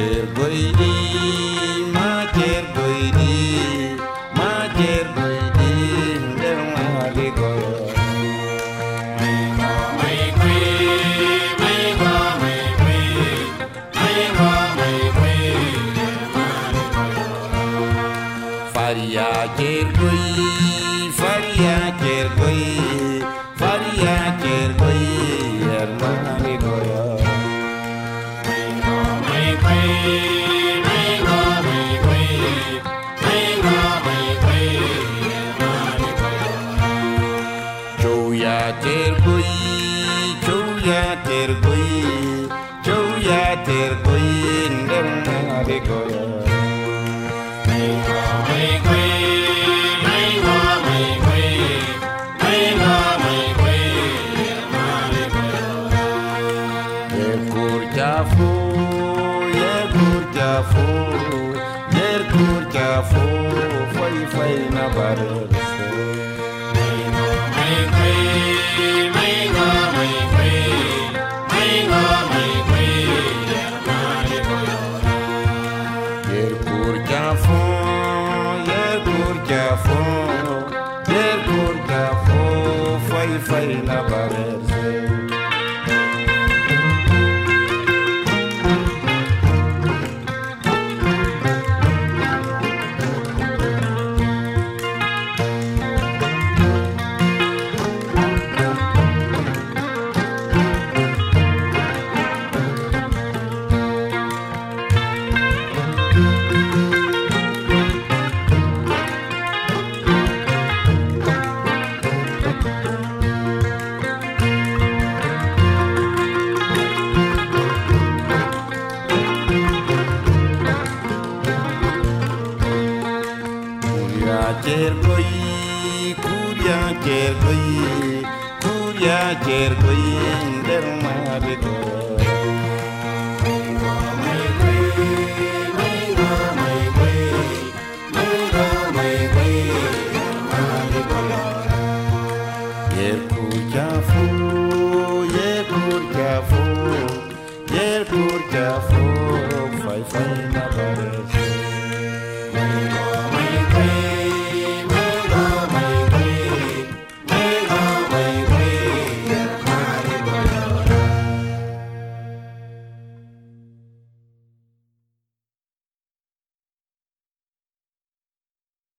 Macer goydi, macer goydi, macer goydi, nder maali goyo. Faria cer fai fai na barelse. Yerkur jafu, yerkur jafu, barelse. Kurya cergoyi, kurya cergoyi, kurya cergoyi, nder maali goyo. Yerkur jafu, yerkur